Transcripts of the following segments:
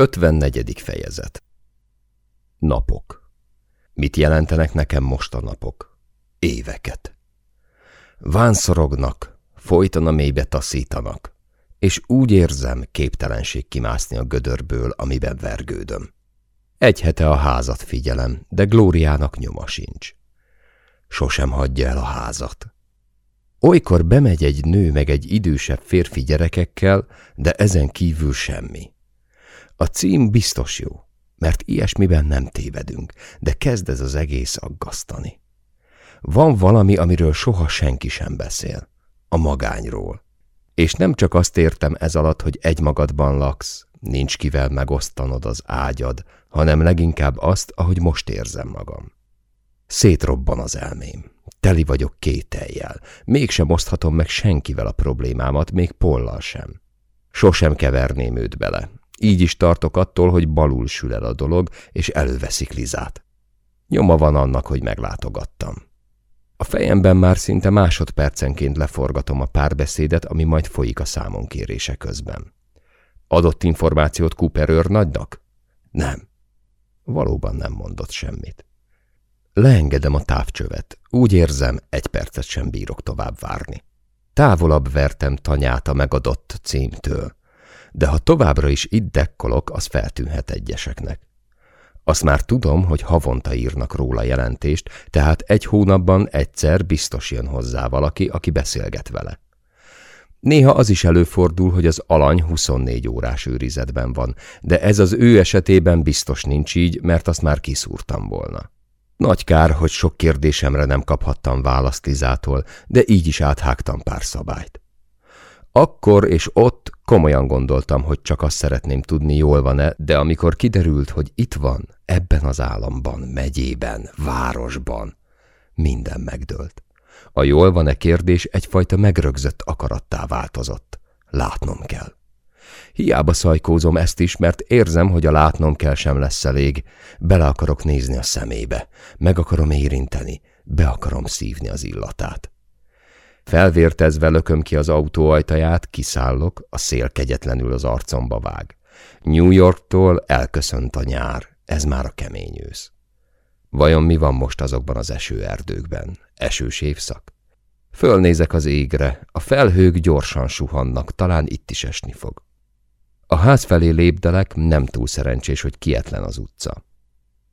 54. fejezet Napok Mit jelentenek nekem most a napok? Éveket. Vánszorognak, folyton a mélybe taszítanak, és úgy érzem, képtelenség kimászni a gödörből, amiben vergődöm. Egy hete a házat figyelem, de Glóriának nyoma sincs. Sosem hagyja el a házat. Olykor bemegy egy nő meg egy idősebb férfi gyerekekkel, de ezen kívül semmi. A cím biztos jó, mert ilyesmiben nem tévedünk, de kezd ez az egész aggasztani. Van valami, amiről soha senki sem beszél. A magányról. És nem csak azt értem ez alatt, hogy egymagadban laksz, nincs kivel megosztanod az ágyad, hanem leginkább azt, ahogy most érzem magam. Szétrobban az elmém. Teli vagyok kételjel. Mégsem oszthatom meg senkivel a problémámat, még Pollal sem. Sosem keverném őt bele, így is tartok attól, hogy balul sül el a dolog, és előveszik Lizát. Nyoma van annak, hogy meglátogattam. A fejemben már szinte másodpercenként leforgatom a párbeszédet, ami majd folyik a számon kérése közben. Adott információt Cooper őrnagynak? Nem. Valóban nem mondott semmit. Leengedem a távcsövet. Úgy érzem, egy percet sem bírok tovább várni. Távolabb vertem tanyát a megadott címtől de ha továbbra is itt dekkolok, az feltűnhet egyeseknek. Azt már tudom, hogy havonta írnak róla jelentést, tehát egy hónapban egyszer biztos jön hozzá valaki, aki beszélget vele. Néha az is előfordul, hogy az alany 24 órás őrizetben van, de ez az ő esetében biztos nincs így, mert azt már kiszúrtam volna. Nagy kár, hogy sok kérdésemre nem kaphattam választ Lizától, de így is áthágtam pár szabályt. Akkor és ott komolyan gondoltam, hogy csak azt szeretném tudni, jól van-e, de amikor kiderült, hogy itt van, ebben az államban, megyében, városban, minden megdőlt. A jól van-e kérdés egyfajta megrögzött akarattá változott. Látnom kell. Hiába szajkózom ezt is, mert érzem, hogy a látnom kell sem lesz elég. Bele akarok nézni a szemébe, meg akarom érinteni, be akarom szívni az illatát. Felvértezve lököm ki az autó ajtaját, kiszállok, a szél kegyetlenül az arcomba vág. New Yorktól elköszönt a nyár, ez már a kemény ősz. Vajon mi van most azokban az esőerdőkben? Esős évszak? Fölnézek az égre, a felhők gyorsan suhannak, talán itt is esni fog. A ház felé lépdelek, nem túl szerencsés, hogy kietlen az utca.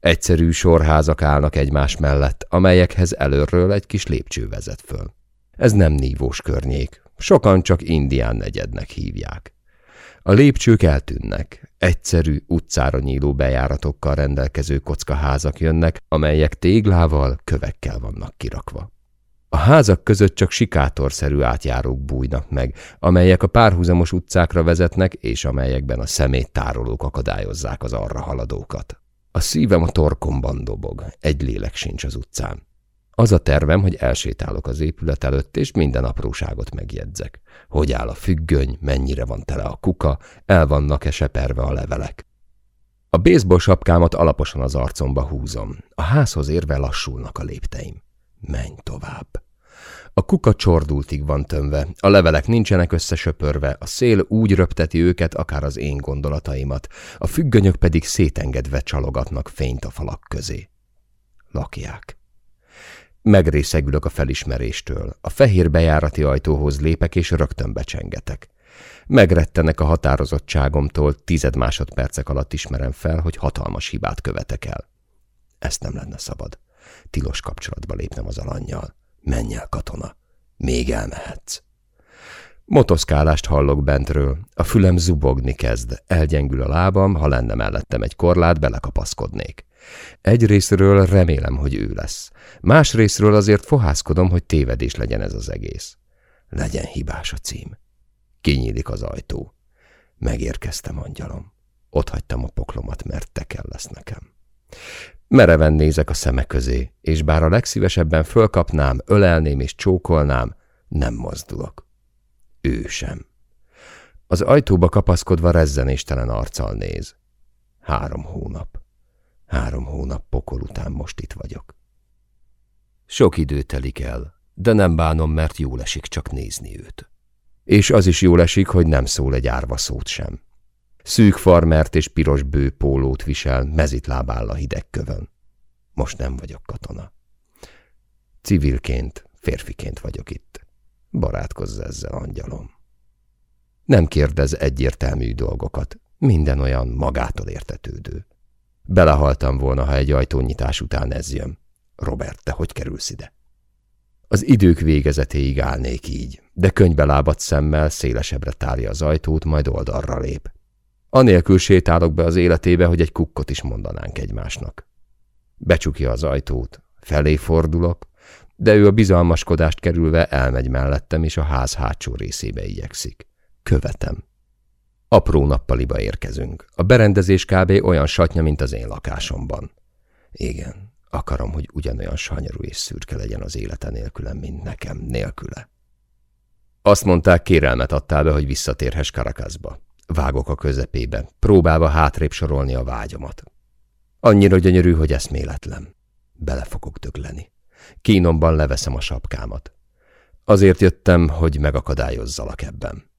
Egyszerű sorházak állnak egymás mellett, amelyekhez előről egy kis lépcső vezet föl. Ez nem nívós környék, sokan csak indián negyednek hívják. A lépcsők eltűnnek, egyszerű, utcára nyíló bejáratokkal rendelkező kockaházak jönnek, amelyek téglával, kövekkel vannak kirakva. A házak között csak sikátorszerű átjárók bújnak meg, amelyek a párhuzamos utcákra vezetnek, és amelyekben a szeméttárolók akadályozzák az arra haladókat. A szívem a torkomban dobog, egy lélek sincs az utcán. Az a tervem, hogy elsétálok az épület előtt, és minden apróságot megjegyzek. Hogy áll a függöny, mennyire van tele a kuka, el vannak-e seperve a levelek. A baseball sapkámat alaposan az arcomba húzom. A házhoz érve lassulnak a lépteim. Menj tovább. A kuka csordultig van tömve, a levelek nincsenek összesöpörve, a szél úgy röpteti őket, akár az én gondolataimat, a függönyök pedig szétengedve csalogatnak fényt a falak közé. Lakják. Megrészegülök a felismeréstől. A fehér bejárati ajtóhoz lépek, és rögtön becsengetek. Megrettenek a határozottságomtól, tized másodpercek alatt ismerem fel, hogy hatalmas hibát követek el. Ezt nem lenne szabad. Tilos kapcsolatba lépnem az alanyjal. Menj el, katona. Még elmehetsz. Motoszkálást hallok bentről. A fülem zubogni kezd. Elgyengül a lábam, ha lenne mellettem egy korlát, belekapaszkodnék. Egy részről remélem, hogy ő lesz. Más részről azért fohászkodom, hogy tévedés legyen ez az egész. Legyen hibás a cím. Kinyílik az ajtó. Megérkeztem, angyalom. Ott hagytam a poklomat, mert te kell lesz nekem. Mereven nézek a szeme közé, és bár a legszívesebben fölkapnám, ölelném és csókolnám, nem mozdulok. Ő sem. Az ajtóba kapaszkodva rezzenéstelen arccal néz. Három hónap. Három hónap pokol után most itt vagyok. Sok idő telik el, de nem bánom, mert jól esik csak nézni őt. És az is jól esik, hogy nem szól egy árva szót sem. Szűk farmert és piros bő visel, mezitláb áll a hideg kövön. Most nem vagyok katona. Civilként, férfiként vagyok itt. Barátkozz ezzel, angyalom. Nem kérdez egyértelmű dolgokat, minden olyan magától értetődő. Belehaltam volna, ha egy ajtónyitás után ez jön. Robert, te hogy kerülsz ide? Az idők végezetéig állnék így, de könyvbe lábadt szemmel szélesebbre tárja az ajtót, majd oldalra lép. Anélkül sétálok be az életébe, hogy egy kukkot is mondanánk egymásnak. Becsukja az ajtót, felé fordulok, de ő a bizalmaskodást kerülve elmegy mellettem, és a ház hátsó részébe igyekszik. Követem. Apró nappaliba érkezünk. A berendezés kb. olyan satnya, mint az én lakásomban. Igen, akarom, hogy ugyanolyan sanyarú és szürke legyen az élete nélkülem, mint nekem nélküle. Azt mondták, kérelmet adtál be, hogy visszatérhess Karakaszba. Vágok a közepébe, próbálva hátrébb sorolni a vágyomat. Annyira gyönyörű, hogy eszméletlen. Bele fogok dögleni. Kínomban leveszem a sapkámat. Azért jöttem, hogy megakadályozzalak ebben.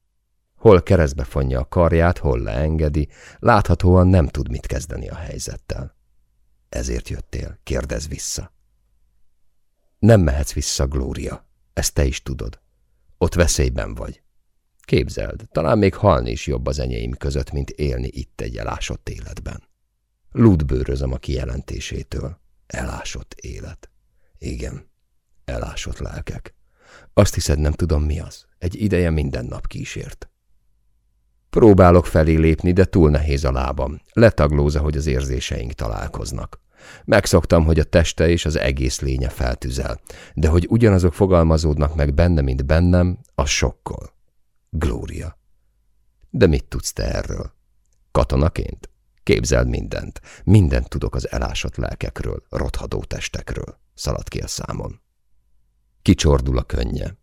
Hol keresztbe fonja a karját, hol leengedi, láthatóan nem tud mit kezdeni a helyzettel. Ezért jöttél, kérdez vissza. Nem mehetsz vissza, Glória, ezt te is tudod. Ott veszélyben vagy. Képzeld, talán még halni is jobb az enyém között, mint élni itt egy elásott életben. Ludbőrözöm a kijelentésétől. Elásott élet. Igen, elásott lelkek. Azt hiszed, nem tudom mi az. Egy ideje minden nap kísért. Próbálok felé lépni, de túl nehéz a lábam. Letaglóza, hogy az érzéseink találkoznak. Megszoktam, hogy a teste és az egész lénye feltüzel, de hogy ugyanazok fogalmazódnak meg benne, mint bennem, az sokkol. Glória. De mit tudsz te erről? Katonaként? Képzeld mindent. Mindent tudok az elásott lelkekről, rothadó testekről. Szalad ki a számon. Kicsordul a könnye.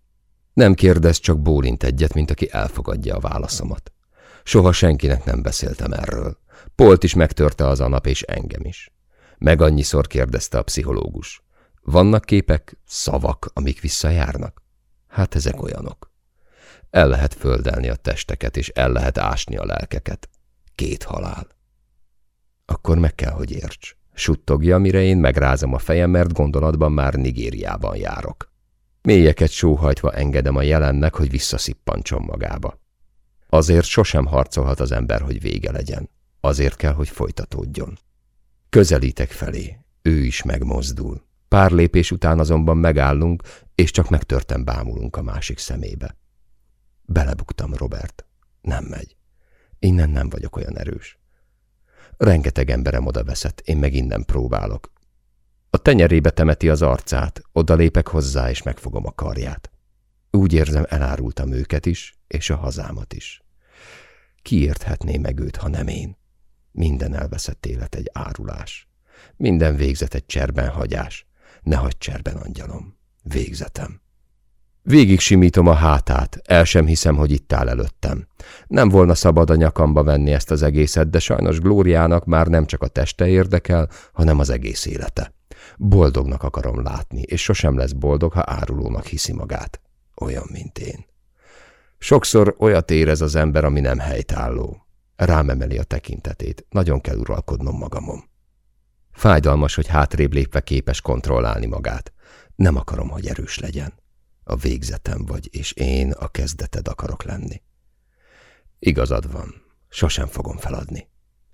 Nem kérdez, csak bólint egyet, mint aki elfogadja a válaszomat. Soha senkinek nem beszéltem erről. Polt is megtörte az a nap, és engem is. Meg annyiszor kérdezte a pszichológus. Vannak képek, szavak, amik visszajárnak? Hát ezek olyanok. El lehet földelni a testeket, és el lehet ásni a lelkeket. Két halál. Akkor meg kell, hogy érts. Suttogja, mire én megrázom a fejem, mert gondolatban már Nigériában járok. Mélyeket sóhajtva engedem a jelennek, hogy visszaszippancson magába. Azért sosem harcolhat az ember, hogy vége legyen. Azért kell, hogy folytatódjon. Közelítek felé. Ő is megmozdul. Pár lépés után azonban megállunk, és csak megtörtem bámulunk a másik szemébe. Belebuktam, Robert. Nem megy. Innen nem vagyok olyan erős. Rengeteg emberem oda veszett, én meg innen próbálok. A tenyerébe temeti az arcát, oda lépek hozzá, és megfogom a karját. Úgy érzem, elárultam őket is, és a hazámat is. Ki érthetné meg őt, ha nem én? Minden elveszett élet egy árulás. Minden végzet egy cserben hagyás. Ne hagyd cserben, angyalom. Végzetem. Végig simítom a hátát, el sem hiszem, hogy itt áll előttem. Nem volna szabad a nyakamba venni ezt az egészet, de sajnos Glóriának már nem csak a teste érdekel, hanem az egész élete. Boldognak akarom látni, és sosem lesz boldog, ha árulónak hiszi magát. Olyan, mint én. Sokszor olyat érez az ember, ami nem helytálló. Rámemeli a tekintetét, nagyon kell uralkodnom magamon. Fájdalmas, hogy hátrébb lépve képes kontrollálni magát. Nem akarom, hogy erős legyen. A végzetem vagy, és én a kezdeted akarok lenni. Igazad van, sosem fogom feladni.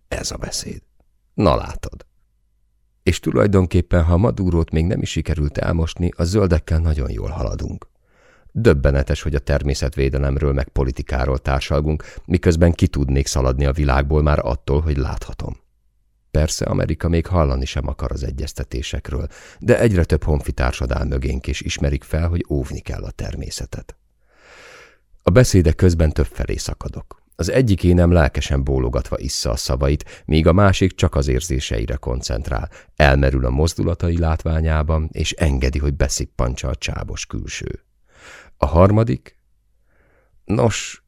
Ez a beszéd. Na látod. És tulajdonképpen, ha Madúrót még nem is sikerült elmosni, a zöldekkel nagyon jól haladunk. Döbbenetes, hogy a természetvédelemről meg politikáról társalgunk, miközben ki tudnék szaladni a világból már attól, hogy láthatom. Persze Amerika még hallani sem akar az egyeztetésekről, de egyre több honfitársad áll mögénk, és ismerik fel, hogy óvni kell a természetet. A beszéde közben több felé szakadok. Az egyik énem lelkesen bólogatva issza a szavait, míg a másik csak az érzéseire koncentrál, elmerül a mozdulatai látványában, és engedi, hogy beszippantsa a csábos külső. A harmadik? Nos,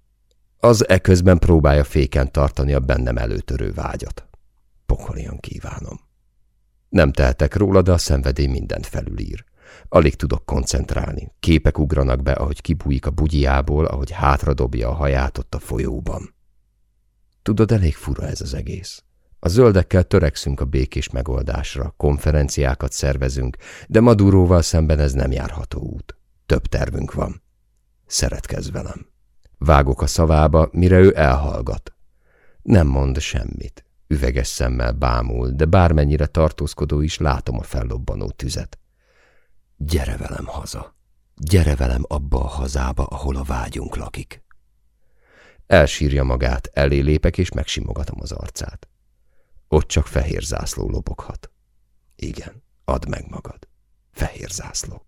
az eközben próbálja féken tartani a bennem előtörő vágyat. Pokolian kívánom. Nem teltek róla, de a szenvedély mindent felülír. Alig tudok koncentrálni. Képek ugranak be, ahogy kibújik a bugyiából, ahogy hátradobja a haját ott a folyóban. Tudod, elég fura ez az egész. A zöldekkel törekszünk a békés megoldásra, konferenciákat szervezünk, de Maduróval szemben ez nem járható út. Több tervünk van. Szeretkezz velem. Vágok a szavába, mire ő elhallgat. Nem mond semmit. Üveges szemmel bámul, de bármennyire tartózkodó is látom a fellobbanó tüzet. Gyere velem haza. Gyere velem abba a hazába, ahol a vágyunk lakik. Elsírja magát, elé lépek és megsimogatom az arcát. Ott csak fehér zászló loboghat. Igen, add meg magad. Fehér zászló.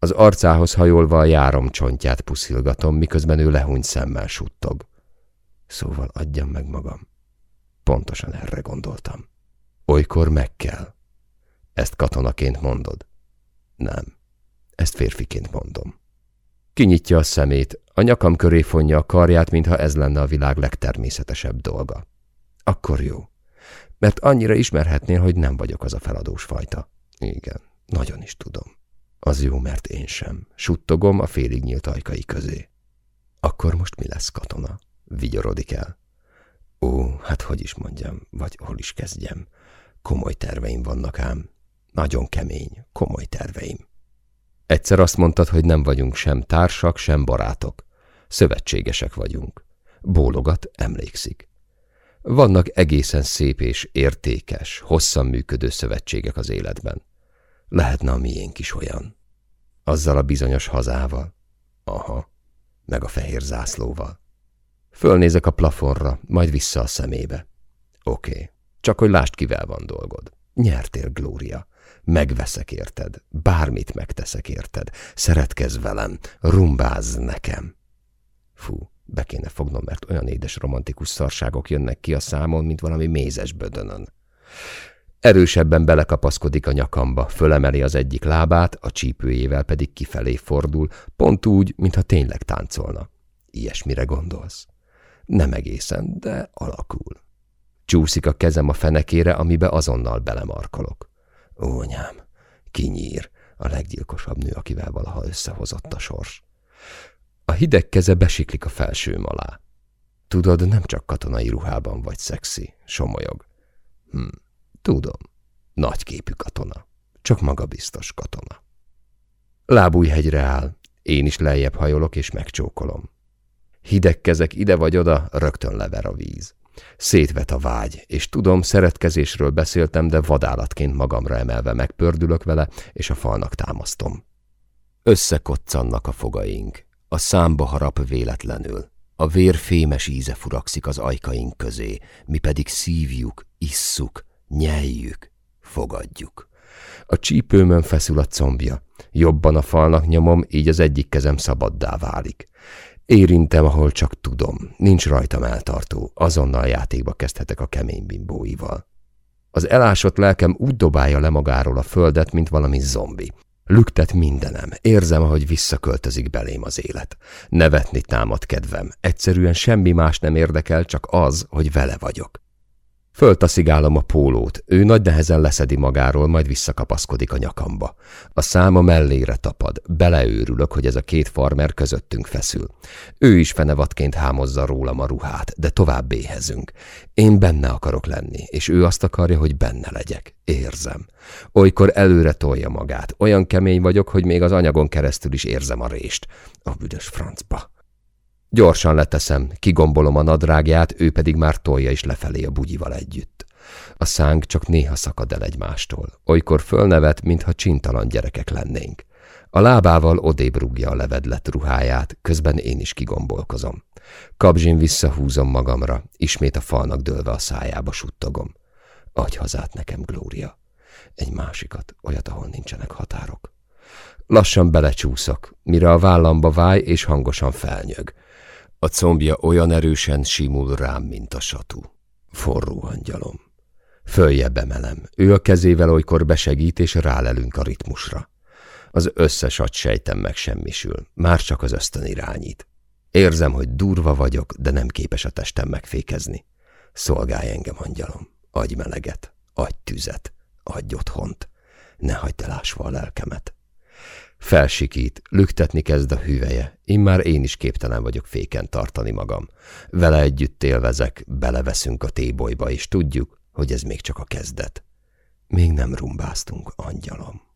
Az arcához hajolva a járom csontját puszilgatom, miközben ő lehúny szemmel suttog. Szóval adjam meg magam. Pontosan erre gondoltam. Olykor meg kell. Ezt katonaként mondod? Nem. Ezt férfiként mondom. Kinyitja a szemét, a nyakam köré fonja a karját, mintha ez lenne a világ legtermészetesebb dolga. Akkor jó. Mert annyira ismerhetnél, hogy nem vagyok az a feladós fajta. Igen, nagyon is tudom. Az jó, mert én sem. Suttogom a félig nyílt ajkai közé. Akkor most mi lesz, katona? Vigyorodik el. Ó, hát hogy is mondjam, vagy hol is kezdjem. Komoly terveim vannak ám. Nagyon kemény, komoly terveim. Egyszer azt mondtad, hogy nem vagyunk sem társak, sem barátok. Szövetségesek vagyunk. Bólogat, emlékszik. Vannak egészen szép és értékes, hosszan működő szövetségek az életben. Lehetne a miénk is olyan. Azzal a bizonyos hazával. Aha, meg a fehér zászlóval. Fölnézek a plafonra, majd vissza a szemébe. Oké, csak hogy lásd, kivel van dolgod. Nyertél, Glória. Megveszek érted, bármit megteszek érted. Szeretkezz velem, rumbázz nekem. Fú, be kéne fognom, mert olyan édes romantikus szarságok jönnek ki a számon, mint valami mézes bödönön. Erősebben belekapaszkodik a nyakamba, fölemeli az egyik lábát, a csípőjével pedig kifelé fordul, pont úgy, mintha tényleg táncolna. Ilyesmire gondolsz? Nem egészen, de alakul. Csúszik a kezem a fenekére, amibe azonnal belemarkolok. Ó, anyám, kinyír, a leggyilkosabb nő, akivel valaha összehozott a sors. A hideg keze besiklik a felsőm alá. Tudod, nem csak katonai ruhában vagy szexi, somolyog. Hm, tudom, nagyképű katona, csak magabiztos katona. Lábújhegyre áll, én is lejjebb hajolok és megcsókolom. Hideg kezek ide vagy oda, rögtön lever a víz. Szétvet a vágy, és tudom, szeretkezésről beszéltem, de vadállatként magamra emelve megpördülök vele, és a falnak támasztom. Összekoccannak a fogaink, a számba harap véletlenül. A vér fémes íze furakszik az ajkaink közé, mi pedig szívjuk, isszuk, nyeljük, fogadjuk. A csípőmön feszül a combja, jobban a falnak nyomom, így az egyik kezem szabaddá válik. Érintem, ahol csak tudom. Nincs rajtam eltartó. Azonnal játékba kezdhetek a kemény bimbóival. Az elásott lelkem úgy dobálja le magáról a földet, mint valami zombi. Lüktet mindenem. Érzem, ahogy visszaköltözik belém az élet. Nevetni támad kedvem. Egyszerűen semmi más nem érdekel, csak az, hogy vele vagyok. Föltaszigálom a pólót, ő nagy nehezen leszedi magáról, majd visszakapaszkodik a nyakamba. A száma mellére tapad, beleőrülök, hogy ez a két farmer közöttünk feszül. Ő is fenevatként hámozza rólam a ruhát, de tovább éhezünk. Én benne akarok lenni, és ő azt akarja, hogy benne legyek. Érzem. Olykor előre tolja magát. Olyan kemény vagyok, hogy még az anyagon keresztül is érzem a rést. A büdös francba. Gyorsan leteszem, kigombolom a nadrágját, ő pedig már tolja is lefelé a bugyival együtt. A szánk csak néha szakad el egymástól. Olykor fölnevet, mintha csintalan gyerekek lennénk. A lábával odébb rúgja a levedlet ruháját, közben én is kigombolkozom. Kabzsin visszahúzom magamra, ismét a falnak dőlve a szájába suttogom. Adj hazát nekem, Glória. Egy másikat, olyat, ahol nincsenek határok. Lassan belecsúszok, mire a vállamba váj és hangosan felnyög. A combja olyan erősen simul rám, mint a satú. Forró angyalom. Följebb emelem. Ő a kezével olykor besegít, és rálelünk a ritmusra. Az összes agysejtem megsemmisül. Már csak az ösztön irányít. Érzem, hogy durva vagyok, de nem képes a testem megfékezni. Szolgálj engem, angyalom. Adj meleget, adj tüzet, adj otthont. Ne hagyd el ásva a lelkemet. Felsikít, lüktetni kezd a hüveje, immár én is képtelen vagyok féken tartani magam. Vele együtt élvezek, beleveszünk a tébolyba, és tudjuk, hogy ez még csak a kezdet. Még nem rumbáztunk, angyalom.